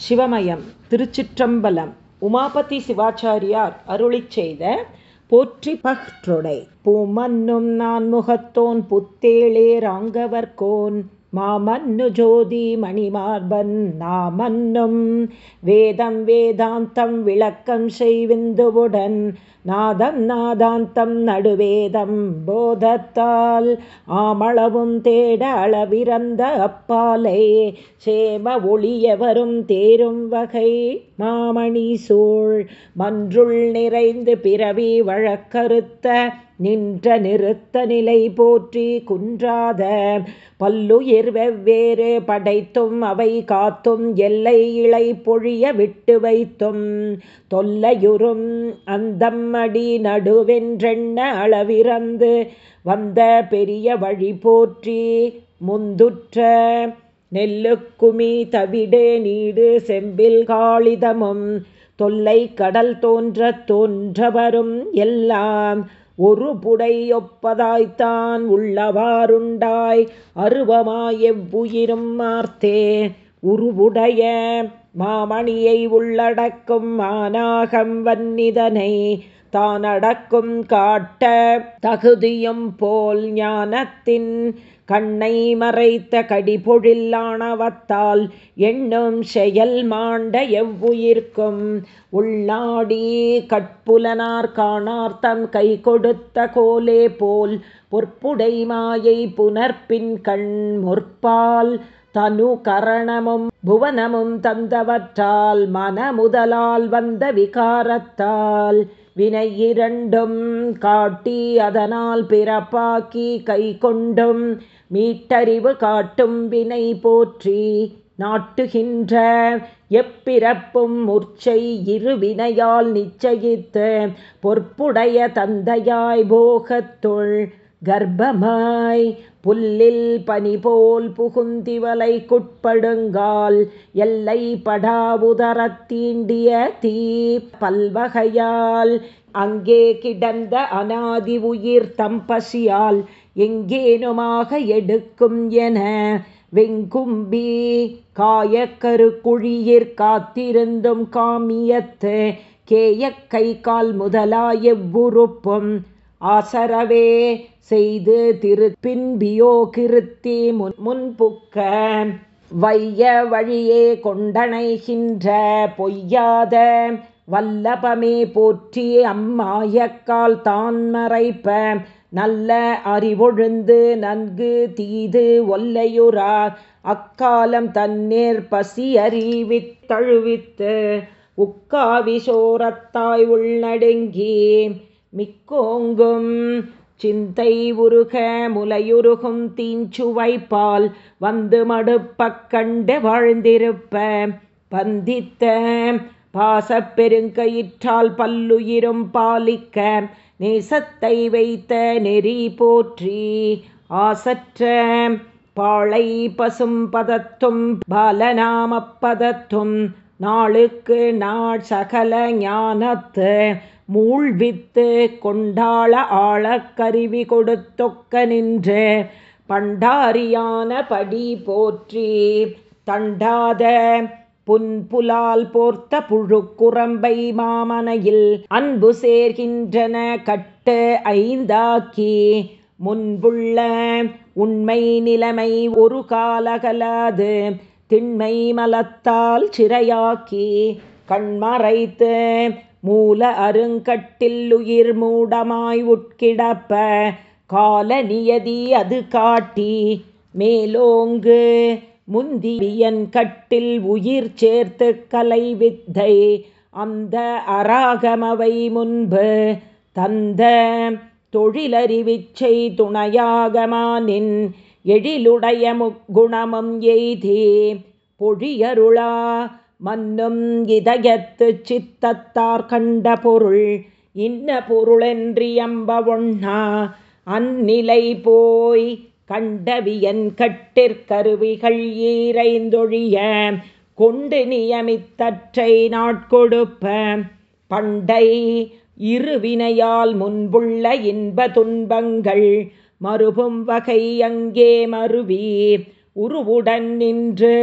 சிவமயம் திருச்சிற்றம்பலம். உமாபதி சிவாச்சாரியார் அருளி செய்த போற்றி பற்றொடை பூமன்னும் நான் முகத்தோன் புத்தேளே ராங்கவர்கோன். மாமன்னு ஜோதி மணிமார்பன் நாமன்னும் வேதம் வேதாந்தம் விளக்கம் செய்விந்துவுடன் நாதம் நாதாந்தம் நடுவேதம் போதத்தால் ஆமளவும் தேட அளவிறந்த அப்பாலை சேம ஒளியவரும் தேரும் வகை மாமணி சூழ் மன்றுள் நிறைந்து பிறவி வழக்கறுத்த நின்ற நிறுத்த நிலை போற்றி குன்றாத பல்லுயிர் வெவ்வேறு படைத்தும் அவை காத்தும் எல்லை இலை பொழிய விட்டு வைத்தும் தொல்லையுறும் அந்தம் அடி நடுவென்றெண்ண அளவிறந்து வந்த பெரிய வழி போற்றி முந்துற்ற நெல்லுக்குமி தவிடு நீடு செம்பில் காளிதமும் தொல்லை கடல் தோன்ற தோன்றவரும் எல்லாம் ஒரு புடையொப்பதாய்த்தான் உள்ளவாறுண்டாய் அருவமாய் எவ்வுயிரும் மார்த்தே உருவுடைய மாமணியை உள்ளடக்கும் மானாகம் வன்னிதனை தானடக்கும் காட்ட தகுதியும் போல் ஞானத்தின் கண்ணை மறைத்த கடிபொழில்லானவத்தால் எண்ணும் செயல் மாண்ட எவ்வுயிர்க்கும் உள்நாடி கட்புலனார் காணார்த்தம் கை கொடுத்த கோலே போல் பொற்புடை மாயை புனர்பின் கண் முற்பால் தனு கரணமும் புவனமும் தந்தவற்றால் மனமுதலால் வந்த விகாரத்தால் வினை இரண்டும் காட்டி அதனால் பிறப்பாக்கி கை கொண்டும் மீட்டறிவு காட்டும் வினை போற்றி நாட்டுகின்ற எப்பிறப்பும் முற்சை இருவினையால் நிச்சயித்து பொற்புடைய தந்தையாய் போகத்துள் கர்ப்பமாய் புல்லில் பனி போல் புகுந்திவலை குட்படுங்கால் எல்லை படாவுதரத்தீண்டிய தீ பல்வகையால் அங்கே கிடந்த அனாதி உயிர் தம் பசியால் எங்கேனுமாக எடுக்கும் என வெங்கும்பி காயக்கரு குழியிற் காத்திருந்தும் காமியத்து கேயக்கை கால் முதலாய எவ்வுறுப்பும் ஆசரவே செய்து திருப்பின்பியோ கிருத்தி முன் முன்புக்க வைய வழியே கொண்டணைகின்ற பொய்யாத வல்லபமே போற்றி அம்மாயக்கால் தான் மறைப்ப நல்ல அறிவொழுந்து நன்கு தீது ஒல்லையுறார் அக்காலம் தன்னேர் பசி அறிவித்தழுவித்து உக்காவிசோரத்தாய் உள்நடுங்கி மிக்கோங்கும். சிந்தை உருக முலையுருகும் தீஞ்சுவைப்பால் வந்து மடுப்பக் கண்டு வாழ்ந்திருப்ப. பந்தித்த பாசப்பெருங்கயிற்றால் பல்லுயிரும் பாலிக்க நேசத்தை வைத்த நெறி போற்றி. ஆசற்ற பாழை பசும் பதத்தும் பாலநாமப்பதத்தும் நாளுக்கு நாள் சகல ஞானத்து மூழ்வித்து கொண்டாள ஆழக்கருவி கொடுத்தொக்க நின்று பண்டாரியான படி போற்றி தண்டாத புன்புலால் போர்த்த புழுக்குரம்பை மாமனையில் அன்பு சேர்கின்றன கட்டு ஐந்தாக்கி முன்புள்ள உண்மை நிலைமை ஒரு காலகலாது திண்மை மலத்தால் சிறையாக்கி கண்மறைத்து மூல அருங்கட்டில் உயிர் மூடமாய் உட்கிடப்ப கால நியதி அது காட்டி மேலோங்கு முந்தியன் கட்டில் உயிர் சேர்த்து கலை வித்தை அந்த அராகமவை முன்பு தந்த தொழிலறிவிச்சை துணையாகமானின் எழிலுடைய முக்குணமும் எய்தி பொழியருளா மன்னும் இதயத்து சித்தத்தார் கண்ட பொருள் இன்ன பொருளென்றியம்ப ஒண்ணா. அந்நிலை போய் கண்டவியன் கட்டிற்கருவிகள் ஈரைந்தொழிய கொண்டு நியமித்தற்றை நாட்கொடுப்ப பண்டை இருவினையால் முன்புள்ள இன்ப துன்பங்கள் மறுபும் வகை அங்கே மறுவீர் உருவுடன் நின்று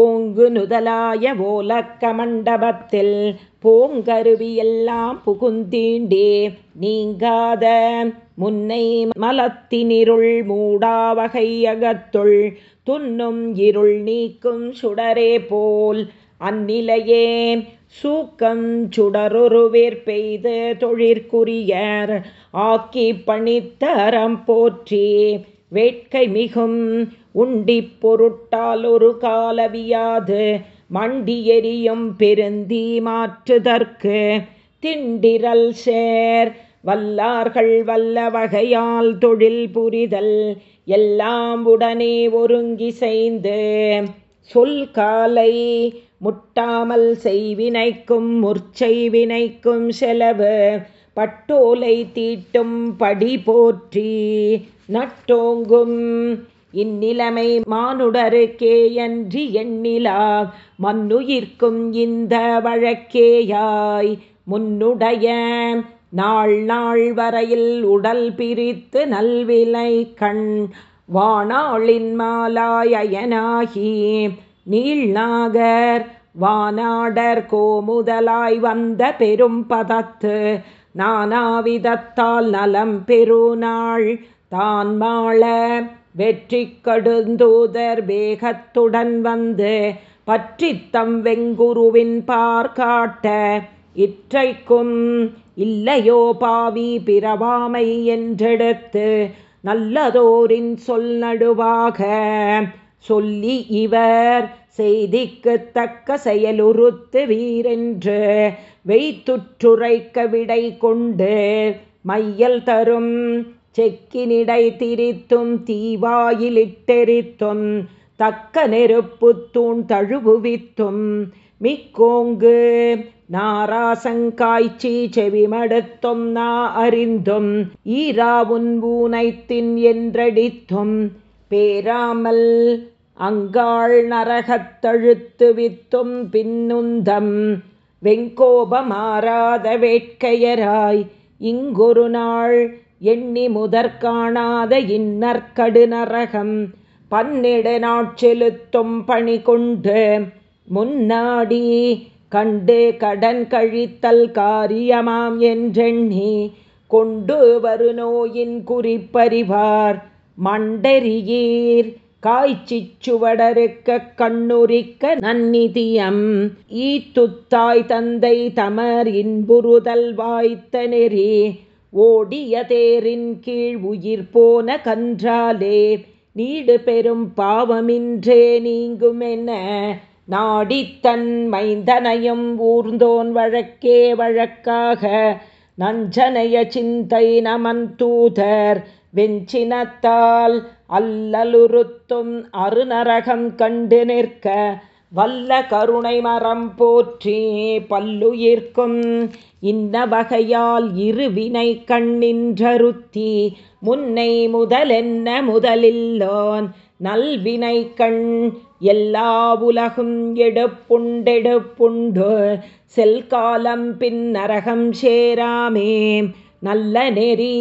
ஓங்கு நுதலாய ஓலக்க மண்டபத்தில் போங்கருவியெல்லாம் புகுந்தீண்டே நீங்காத முன்னை மலத்தினிருள் மூடாவகை அகத்துள் துன்னும் இருள் நீக்கும் சுடரே போல் அந்நிலையே சூக்கம் சுடருருவிற் பெய்து தொழிற்குரியர் ஆக்கி பணித்தரம் போற்றி வேட்கை மிகும். உண்டி பொருட்டால் ஒரு காலவியாது. மண்டி எரியும் பெருந்தி மாற்றுதற்கு. திண்டிரல் சேர். வல்லார்கள் வல்ல வகையால் தொழில் புரிதல். எல்லாம் உடனே ஒருங்கி செய்து சொல் காலை முட்டாமல் செய்வினைக்கும் முற்செய்வினைக்கும் செலவு. பட்டோலை தீட்டும் படி போற்றி நட்டோங்கும். இந்நிலைமை மானுடருக்கேயன்றி எண்ணிலா மண்ணுயிர்க்கும் இந்த வழக்கேயாய். முன்னுடைய நாள் நாள் வரையில் உடல் பிரித்து நல்விலை கண் வானாளின் மாலாயனாகி நீள்நாகர் வானாடர் கோமுதலாய் வந்த பெரும் பதத்து நானாவிதத்தால் நலம் பெருநாள் தான் மாள வெற்றி கடுந்தூதர் வேகத்துடன் வந்து பற்றித்தம் வெங்குருவின் பார்க்காட்ட இற்றைக்கும் இல்லையோ பாவி பிறவாமை என்றெடுத்து நல்லதோரின் சொல் நடுவாக சொல்லி இவர் செய்திக்கு தக்க செயலுறுத்து வீரென்று வெய்த்துற்றுரைக்க விடை கொண்டு மையல் தரும் செக்கினிடை திரித்தும் தீவாயிலிட்டெரித்தும் தக்க நெருப்பு தூண் தழுவுவித்தும் மிக்கோங்கு நாராசங்காய்ச்சி செவிமடுத்தும் நா அறிந்தும் ஈராவுன் பூனைத்தின் என்றடித்தும் பேராமல் அங்காள் நரகத்தழுத்து வித்தும் பின்னுந்தம் வெங்கோபமாறாத வேட்கையராய் இங்கொரு நாள் எண்ணி முதற் காணாத இன்னற்கடு நரகம் பன்னிடு நாட்செலுத்தும் பணி கொண்டு முன்னாடி கண்டு கடன் கழித்தல் காரியமாம் என்றெண்ணி கொண்டு வரு நோயின் குறிப்பறிவார் மண்டரியீர் காய்ச்சிச் சுவடருக்க கண்ணுரிக்க நன்னிதியம். ஈத்துத்தாய் தந்தை தமர் இன்புறுதல் வாய்த்த நெறி. ஓடிய தேரின் கீழ் உயிர் போன கன்றாலே நீடு பெரும் பாவமின்றே நீங்குமென நாடித்தன் மைந்தனையும் ஊர்ந்தோன் வழக்கே வழக்காக நஞ்சனைய சிந்தை நமன் தூதர் வெஞ்சினத்தால் அல்லலுறுத்தும் அருநரகம் கண்டு நிற்க வல்ல கருணை மரம் போற்றி பல்லுயிர்க்கும் இன்ன வகையால் இருவினை கண்ணின்றருத்தி முன்னை முதலென்ன முதலில்லோன் நல்வினை கண் எல்லா உலகும் எடுப்புண்டெடுப்புண்டு செல்காலம் பின் நரகம் சேராமே நல்ல நெறி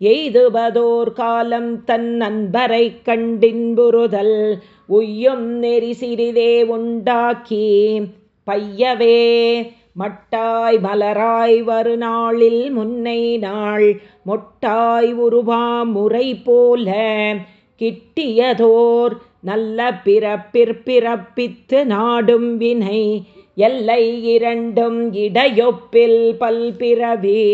எய்துவதோர் காலம் தன் நண்பரை கண்டின்புறுதல் உய்யும் நெறி சிறிதே உண்டாக்கி பையவே மட்டாய் மலராய் வருநாளில் முன்னை நாள். மொட்டாய் உருவாம் முறை போல கிட்டியதோர் நல்ல பிறப்பிற்பிறப்பித்து நாடும் வினை. எல்லை இரண்டும் இடையொப்பில் பல்பிறவே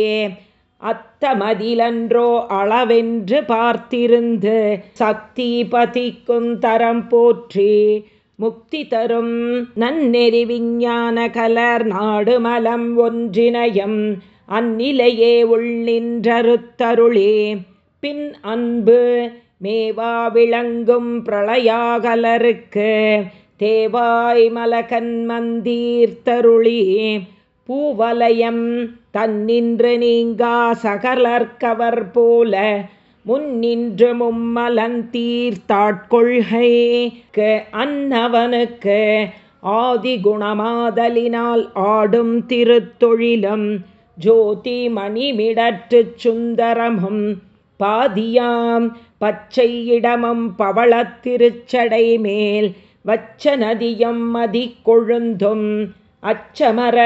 அத்தமதிலன்றோ அளவென்று பார்த்திருந்து சக்தி பதிக்கும் தரம் போற்றி முக்தி தரும் நன்னெறி விஞ்ஞான கலர் நாடு மலம் ஒன்றினயம் அந்நிலையே உள்ளின்றருத்தருளே பின் அன்பு மேவா விளங்கும் பிரளயாகலருக்கு தேவாய் மலகன் மந்தீர்த்தருளி. பூவலயம் தன்னின்று நீங்கா சகலர்கவர் போல முன்னின்று மும்மலந்தீர்த்தாட்கொள்கைக்கு அன்னவனுக்கு ஆதி குணமாதலினால் ஆடும் திருத்தொழிலும் ஜோதி மணிமிடற்று சுந்தரமும் பாதியாம் பச்சை இடமும் பவளத்திருச்சடை மேல் வச்ச நதியும் மதி கொழுந்தும் அச்சமர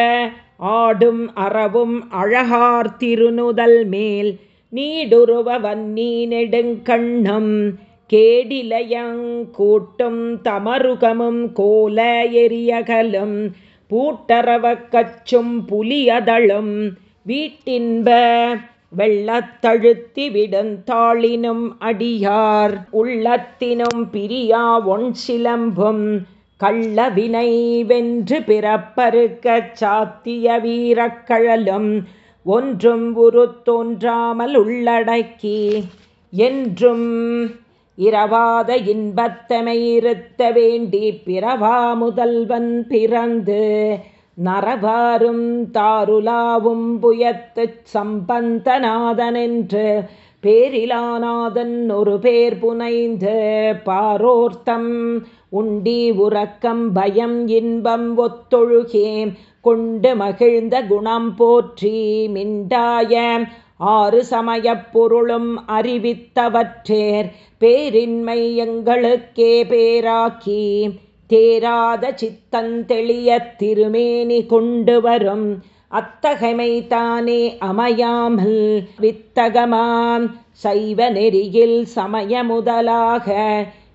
ஆடும் அறவும் அழகார் திருநுதல் மேல் நீடுருவ வன்னி நெடுங்கண்ணம் கேடிலையங்கூட்டும் தமருகமும் கோல எரியகலும் பூட்டரவ கச்சும் புலியதழும் வீட்டின்ப வெள்ளத்தழுத்தி விடுந்தாளினும் அடியார் உள்ளத்தினும் பிரியா ஒன் சிலம்பும் கள்ளவினை வென்று பிறப்பருக்கச் சாத்திய வீரக்கழலும் ஒன்றும் உரு தோன்றாமல் உள்ளடக்கி என்றும் இரவாத இன்பத்தமையிருத்த வேண்டி பிறவா முதல்வன் பிறந்து நரவாரும் தாருலாவும் புயத்து சம்பந்தநாதனென்று பேரிலாநாதன் ஒரு பேர் புனைந்து பாரோர்த்தம். உண்டி உறக்கம் பயம் இன்பம் ஒத்தொழுகேம். கொண்டு மகிழ்ந்த குணம் போற்றி மிண்டாய. ஆறு சமயப் பொருளும் அறிவித்தவற்றேர். பேரின்மை எங்களுக்கே பேராக்கி. தேராத சித்தந்தெளிய திருமேனி கொண்டு வரும். அத்தகைமை அமையாமல் வித்தகமாம். சைவ நெறியில் சமய முதலாக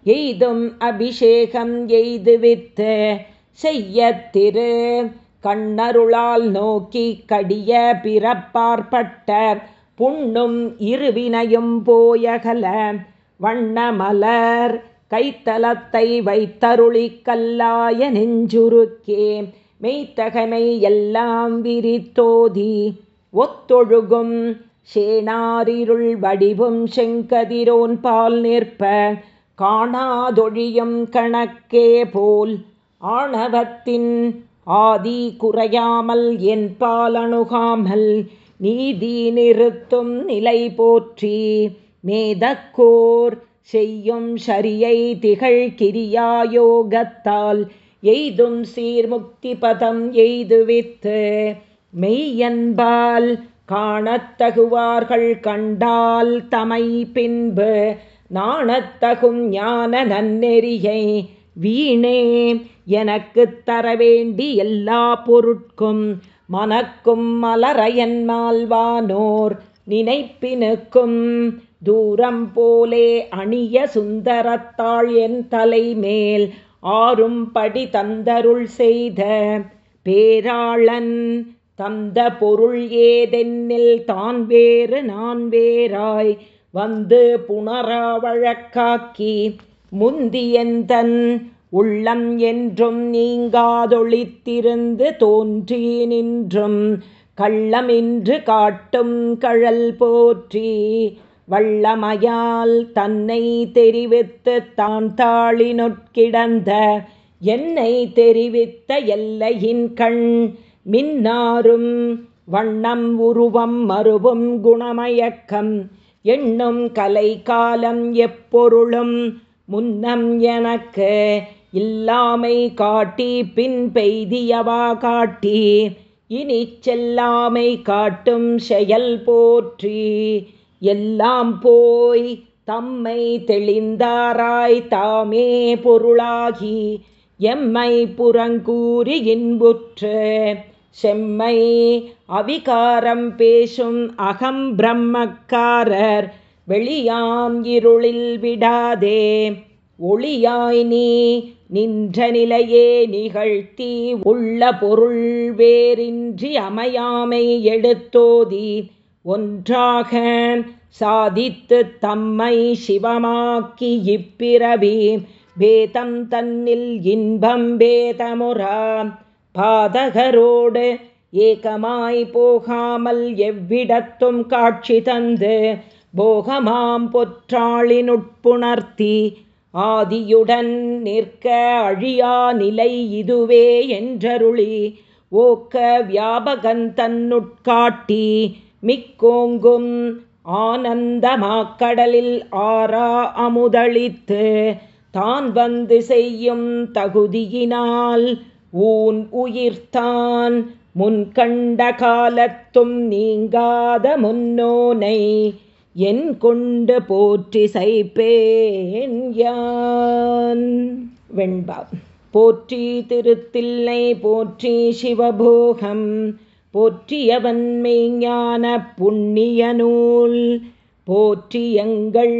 எய்தும் அபிஷேகம் எய்து வித்து செய்ய திரு. கண்ணருளால் நோக்கி கடிய பிறப்பார்பட்ட புண்ணும் இருவினையும் போயகல. வண்ணமலர் கைத்தலத்தை வைத்தருளிக்கல்லாய நெஞ்சுருக்கே. மெய்த்தகமை எல்லாம் விரித்தோதி ஒத்தொழுகும் சேனாரிருள் வடிவும் செங்கதிரோன் பால் நிற்ப காணாதொழியும் கணக்கே போல் ஆணவத்தின் ஆதி குறையாமல் என் பாலணுகாமல் நீதி நிறுத்தும் நிலை போற்றி மேதக்கோர் செய்யும் சரியை திகழ் கிரியாயோகத்தால் எய்தும் சீர்முக்தி பதம் எய்துவித்து மெய்யன்பால் காணத்தகுவார்கள் கண்டால் தமை பின்பு நாணத்தகும் ஞான நன்னெறியை வீணே எனக்கு தர வேண்டி எல்லா பொருட்கும் மனக்கும் மலரையன் மால்வானோர் நினைப்பினுக்கும் தூரம் போலே அணிய சுந்தரத்தாள் என் தலைமேல் ஆறும்படி தந்தருள் செய்த பேராளன் தந்த பொருள் ஏதென்னில் தான் வேறு நான் வேறாய் வந்து புனரா வழக்காக்கி முந்தியந்தன் உள்ளம் என்றும் நீங்காதொழித்திருந்து தோன்றி நின்றும் கள்ளமின்று காட்டும் கழல் போற்றி வள்ளமையால் தன்னை தெரிவித்து தான் தாளினொட்கிடந்த என்னை தெரிவித்த எல்லையின் கண் மின்னாரும் வண்ணம் உருவம் மறுவும் குணமயக்கம் எண்ணும் கலை காலம் எப்பொருளும் முன்னம் எனக்கு இல்லாமை காட்டி பின் பெய்தியவா காட்டி இனி செல்லாமை காட்டும் செயல் போற்றி எல்லாம் போய் தம்மை தெளிந்தாராய் தாமே பொருளாகி எம்மை புறங்கூறி இன்புற்று செம்மை அவிகாரம் பேசும் அகம் பிரம்மக்காரர் வெளியாம் இருளில் விடாதே ஒளியாய் நீ நின்ற நிலையே நிகழ்த்தி உள்ள பொருள் வேறின்றி அமையாமை எடுத்தோதி ஒன்றாக சாதித்து தம்மை சிவமாக்கி இப்பிறவி வேதம் தன்னில் இன்பம் வேதமுறா. பாதகரோடு ஏகமாய் போகாமல் எவ்விடத்தும் காட்சி தந்து போகமாம் பொற்றாளினுட்புணர்த்தி ஆதியுடன் நிற்க அழியா நிலை இதுவே என்றருளி ஓக்க வியாபகன் தன்னுட்காட்டி மிக்கோங்கும் ஆனந்தமாக்கடலில் ஆறா அமுதளித்து தான் வந்து செய்யும் தகுதியினால் ஊன் உயிர்த்தான். முன்கண்ட காலத்தும் நீங்காத முன்னோனை என் கொண்டு போற்றி சைப்பேன் யான். வெண்பா. போற்றி திருத்தில்லை போற்றி சிவபோகம். போற்றியவன் மெய்ஞான புண்ணிய நூல் போற்றியங்கள்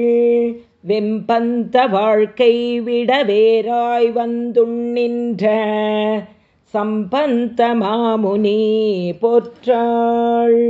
வெம்பந்த வாழ்க்கை விட வேறாய் வந்துண்ணின்ற சம்பந்த மாமுனி போற்றாள்.